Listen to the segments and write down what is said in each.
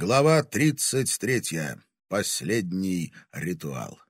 Глава 33. Последний ритуал.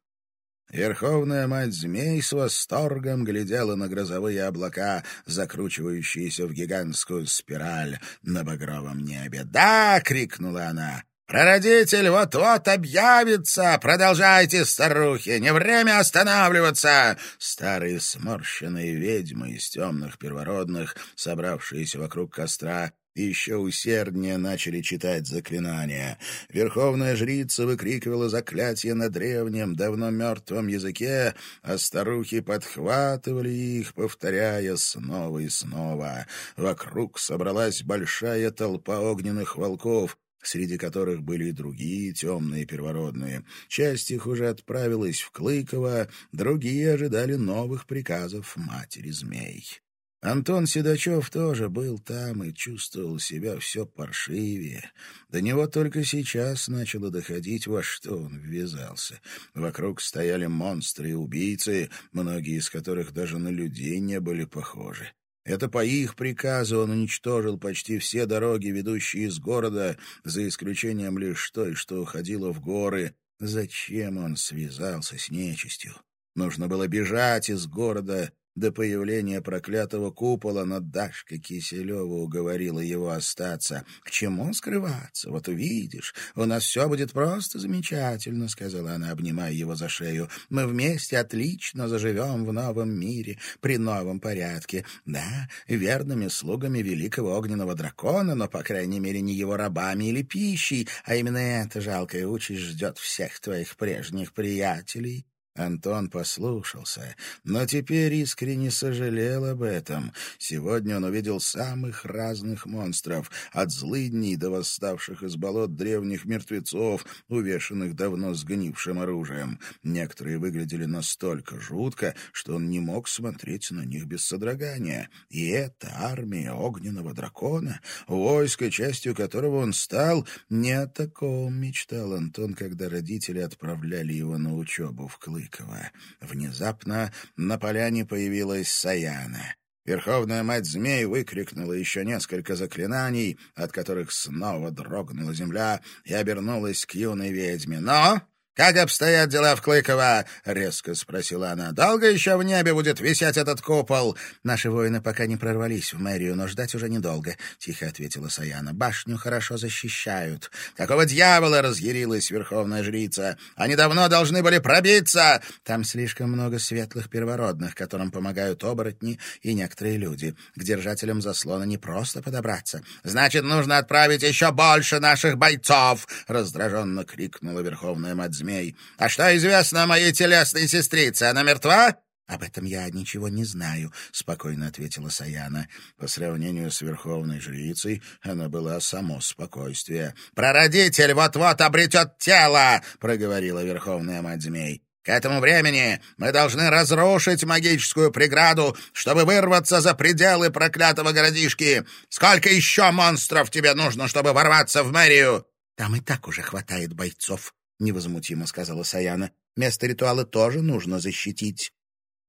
Верховная мать змей с восторгом глядела на грозовые облака, закручивающиеся в гигантскую спираль на багровом небе. «Да!» — крикнула она. «Прародитель вот-вот объявится! Продолжайте, старухи! Не время останавливаться!» Старые сморщенные ведьмы из темных первородных, собравшиеся вокруг костра, еще усерднее начали читать заклинания. Верховная жрица выкрикивала заклятия на древнем, давно мертвом языке, а старухи подхватывали их, повторяя снова и снова. Вокруг собралась большая толпа огненных волков, среди которых были и другие темные первородные. Часть их уже отправилась в Клыково, другие ожидали новых приказов матери змей. Антон Седачев тоже был там и чувствовал себя все паршивее. До него только сейчас начало доходить, во что он ввязался. Вокруг стояли монстры и убийцы, многие из которых даже на людей не были похожи. Это по их приказу он уничтожил почти все дороги, ведущие из города, за исключением лишь той, что уходила в горы. Зачем он связался с нечистью? Нужно было бежать из города до появления проклятого купола, но Дашка Киселева уговорила его остаться. «К чему скрываться? Вот увидишь. У нас все будет просто замечательно», — сказала она, обнимая его за шею. «Мы вместе отлично заживем в новом мире, при новом порядке. Да, верными слугами великого огненного дракона, но, по крайней мере, не его рабами или пищей, а именно эта жалкая участь ждет всех твоих прежних приятелей». Антон послушался, но теперь искренне сожалел об этом. Сегодня он увидел самых разных монстров, от злыдней до восставших из болот древних мертвецов, увешанных давно сгнившим оружием. Некоторые выглядели настолько жутко, что он не мог смотреть на них без содрогания. И эта армия огненного дракона, войско, частью которого он стал, не о таком мечтал Антон, когда родители отправляли его на учебу в Клык. Клыкова. Внезапно на поляне появилась Саяна. Верховная мать змей выкрикнула еще несколько заклинаний, от которых снова дрогнула земля и обернулась к юной ведьме. «Но «Как обстоят дела в Клыково?» — резко спросила она. «Долго еще в небе будет висеть этот купол?» «Наши воины пока не прорвались в мэрию, но ждать уже недолго», — тихо ответила Саяна. «Башню хорошо защищают». «Какого дьявола?» — разъярилась верховная жрица. «Они давно должны были пробиться!» «Там слишком много светлых первородных, которым помогают оборотни и некоторые люди. К держателям заслона не просто подобраться». «Значит, нужно отправить еще больше наших бойцов!» — раздраженно крикнула верховная мать змей. «А что известно о моей телесной сестрице? Она мертва?» «Об этом я ничего не знаю», — спокойно ответила Саяна. По сравнению с верховной жрицей, она была само спокойствие. «Прародитель вот-вот обретет тело!» — проговорила верховная мать змей. «К этому времени мы должны разрушить магическую преграду, чтобы вырваться за пределы проклятого городишки. Сколько еще монстров тебе нужно, чтобы ворваться в мэрию?» «Там и так уже хватает бойцов», — невозмутимо сказала Саяна. «Место ритуала тоже нужно защитить».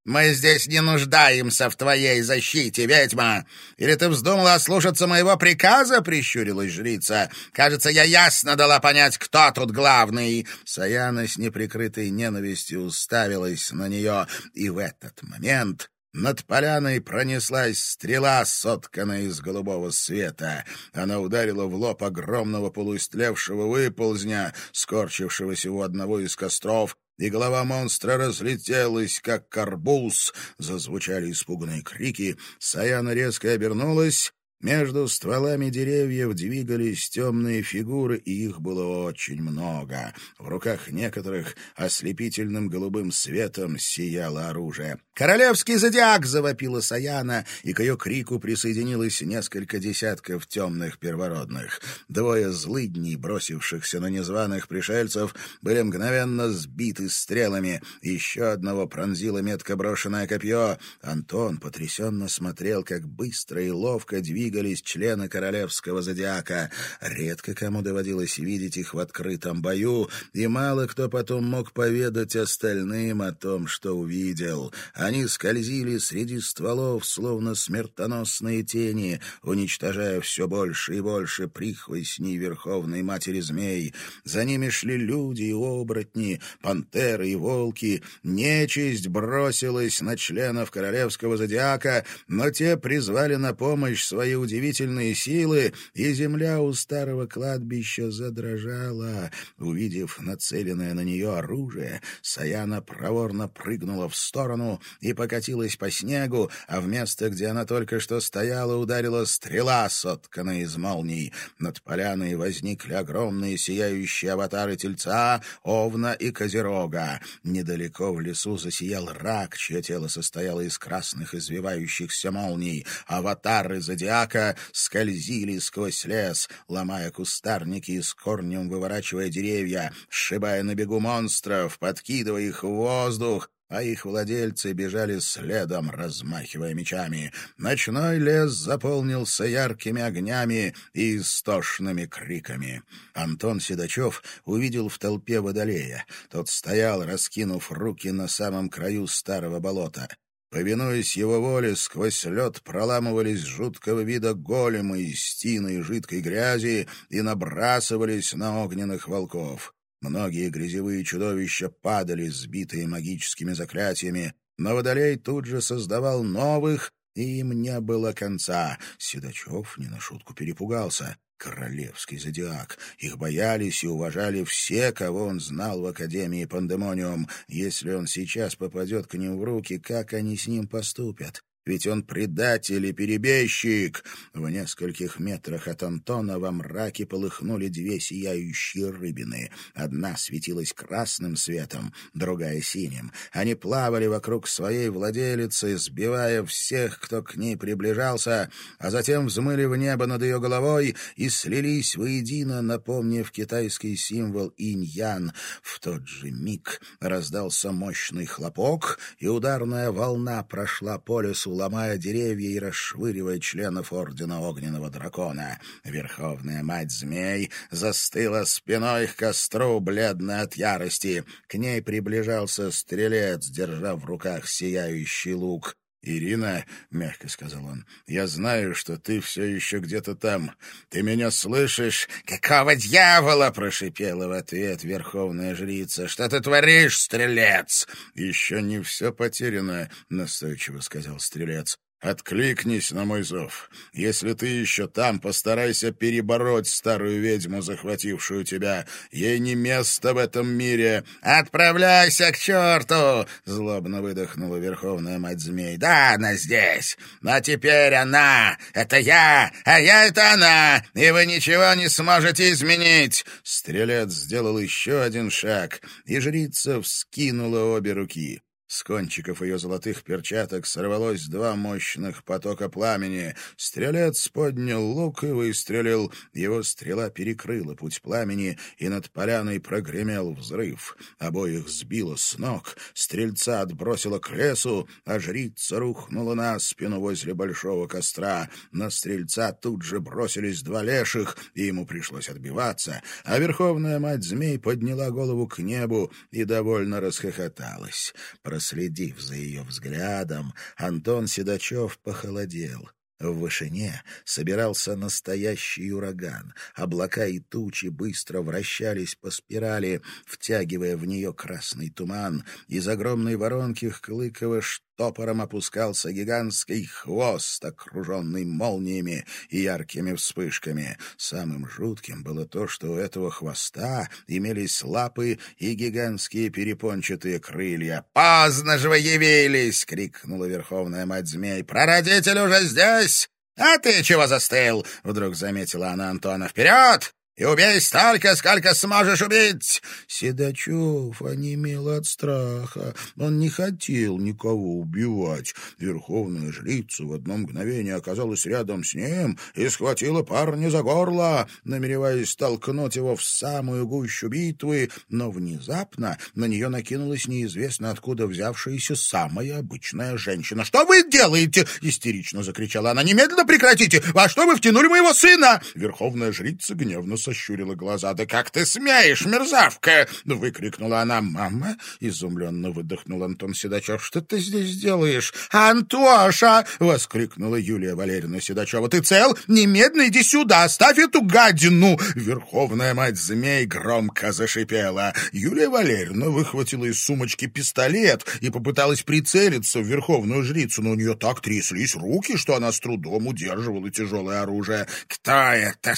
«Мы здесь не нуждаемся в твоей защите, ведьма! Или ты вздумала ослушаться моего приказа?» — прищурилась жрица. «Кажется, я ясно дала понять, кто тут главный!» Саяна с неприкрытой ненавистью уставилась на нее, и в этот момент над поляной пронеслась стрела, сотканная из голубого света. Она ударила в лоб огромного полуистлевшего выползня, скорчившегося у одного из костров, и голова монстра разлетелась, как карбуз. Зазвучали испуганные крики. Саяна резко обернулась между стволами деревьев двигались темные фигуры, и их было очень много. В руках некоторых ослепительным голубым светом сияло оружие. «Королевский зодиак!» — завопила Саяна, и к ее крику присоединилось несколько десятков темных первородных. Двое злыдней, бросившихся на незваных пришельцев, были мгновенно сбиты стрелами. Еще одного пронзило метко брошенное копье. Антон потрясенно смотрел, как быстро и ловко двигается двигались члены королевского зодиака. Редко кому доводилось видеть их в открытом бою, и мало кто потом мог поведать остальным о том, что увидел. Они скользили среди стволов, словно смертоносные тени, уничтожая все больше и больше прихвостней Верховной Матери Змей. За ними шли люди и оборотни, пантеры и волки. Нечисть бросилась на членов королевского зодиака, но те призвали на помощь свои удивительные силы, и земля у старого кладбища задрожала. Увидев нацеленное на нее оружие, Саяна проворно прыгнула в сторону и покатилась по снегу, а в место, где она только что стояла, ударила стрела, сотканная из молний. Над поляной возникли огромные сияющие аватары тельца, овна и козерога. Недалеко в лесу засиял рак, чье тело состояло из красных извивающихся молний. Аватары зодиака скользили сквозь лес, ломая кустарники и с корнем выворачивая деревья, сшибая на бегу монстров, подкидывая их в воздух, а их владельцы бежали следом, размахивая мечами. Ночной лес заполнился яркими огнями и истошными криками. Антон Седачев увидел в толпе водолея. Тот стоял, раскинув руки на самом краю старого болота. Повинуясь его воле, сквозь лед проламывались жуткого вида големы из тины и жидкой грязи и набрасывались на огненных волков. Многие грязевые чудовища падали, сбитые магическими заклятиями, но Водолей тут же создавал новых, и им не было конца. Седачев не на шутку перепугался. Королевский зодиак. Их боялись и уважали все, кого он знал в Академии Пандемониум. Если он сейчас попадет к ним в руки, как они с ним поступят? Ведь он предатель и перебежчик. В нескольких метрах от Антона во мраке полыхнули две сияющие рыбины. Одна светилась красным светом, другая — синим. Они плавали вокруг своей владелицы, сбивая всех, кто к ней приближался, а затем взмыли в небо над ее головой и слились воедино, напомнив китайский символ инь-ян. В тот же миг раздался мощный хлопок, и ударная волна прошла по лесу, ломая деревья и расшвыривая членов Ордена Огненного Дракона. Верховная Мать Змей застыла спиной к костру, бледная от ярости. К ней приближался стрелец, держа в руках сияющий лук. «Ирина», — мягко сказал он, — «я знаю, что ты все еще где-то там. Ты меня слышишь?» «Какого дьявола?» — прошипела в ответ верховная жрица. «Что ты творишь, стрелец?» «Еще не все потеряно», — настойчиво сказал стрелец. Откликнись на мой зов. Если ты еще там, постарайся перебороть старую ведьму, захватившую тебя. Ей не место в этом мире. Отправляйся к черту! Злобно выдохнула Верховная Мать Змей. Да, она здесь. Но теперь она. Это я, а я это она. И вы ничего не сможете изменить. Стрелец сделал еще один шаг, и жрица вскинула обе руки. С кончиков ее золотых перчаток сорвалось два мощных потока пламени. Стрелец поднял лук и выстрелил. Его стрела перекрыла путь пламени, и над поляной прогремел взрыв. Обоих сбило с ног, стрельца отбросило к лесу, а жрица рухнула на спину возле большого костра. На стрельца тут же бросились два леших, и ему пришлось отбиваться, а верховная мать змей подняла голову к небу и довольно расхохоталась. Проследив за ее взглядом, Антон Седачев похолодел. В вышине собирался настоящий ураган. Облака и тучи быстро вращались по спирали, втягивая в нее красный туман. Из огромной воронки Хклыкова Топором опускался гигантский хвост, окруженный молниями и яркими вспышками. Самым жутким было то, что у этого хвоста имелись лапы и гигантские перепончатые крылья. «Поздно же вы явились!» — крикнула Верховная Мать Змей. «Прародитель уже здесь!» «А ты чего застыл?» — вдруг заметила она Антона. «Вперед!» И убей столько, сколько сможешь убить!» Седачев онемел от страха. Он не хотел никого убивать. Верховная жрица в одно мгновение оказалась рядом с ним и схватила парня за горло, намереваясь толкнуть его в самую гущу битвы, но внезапно на нее накинулась неизвестно откуда взявшаяся самая обычная женщина. «Что вы делаете?» — истерично закричала она. «Немедленно прекратите! Во что вы втянули моего сына?» Верховная жрица гневно сощурила глаза. «Да как ты смеешь, мерзавка!» — выкрикнула она. «Мама!» — изумленно выдохнул Антон Седачев. «Что ты здесь делаешь?» «Антоша!» — воскликнула Юлия Валерьевна Седачева. «Ты цел? Немедленно иди сюда! Оставь эту гадину!» Верховная мать змей громко зашипела. Юлия Валерьевна выхватила из сумочки пистолет и попыталась прицелиться в верховную жрицу, но у нее так тряслись руки, что она с трудом удерживала тяжелое оружие. «Кто это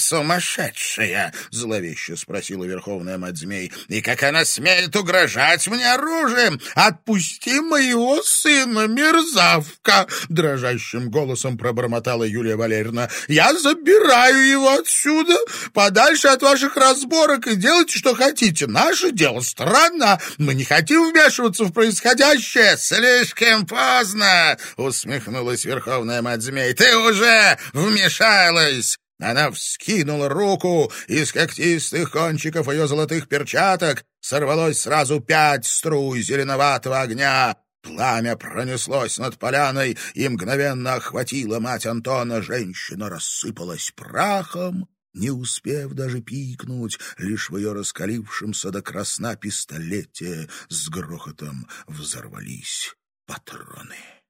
сумасшедшая?» — зловеще спросила верховная мать змей. «И как она смеет угрожать мне оружием? Отпусти моего сына, мерзавка!» — дрожащим голосом пробормотала Юлия Валерьевна. «Я забираю его отсюда, подальше от ваших разборок, и делайте, что хотите. Наше дело страна. Мы не хотим вмешиваться в происходящее. Слишком поздно!» — усмехнулась верховная мать змей. «Ты уже вмешалась!» Она вскинула руку, из когтистых кончиков ее золотых перчаток сорвалось сразу пять струй зеленоватого огня. Пламя пронеслось над поляной и мгновенно охватило мать Антона. Женщина рассыпалась прахом, не успев даже пикнуть, лишь в ее раскалившемся до красна пистолете с грохотом взорвались патроны.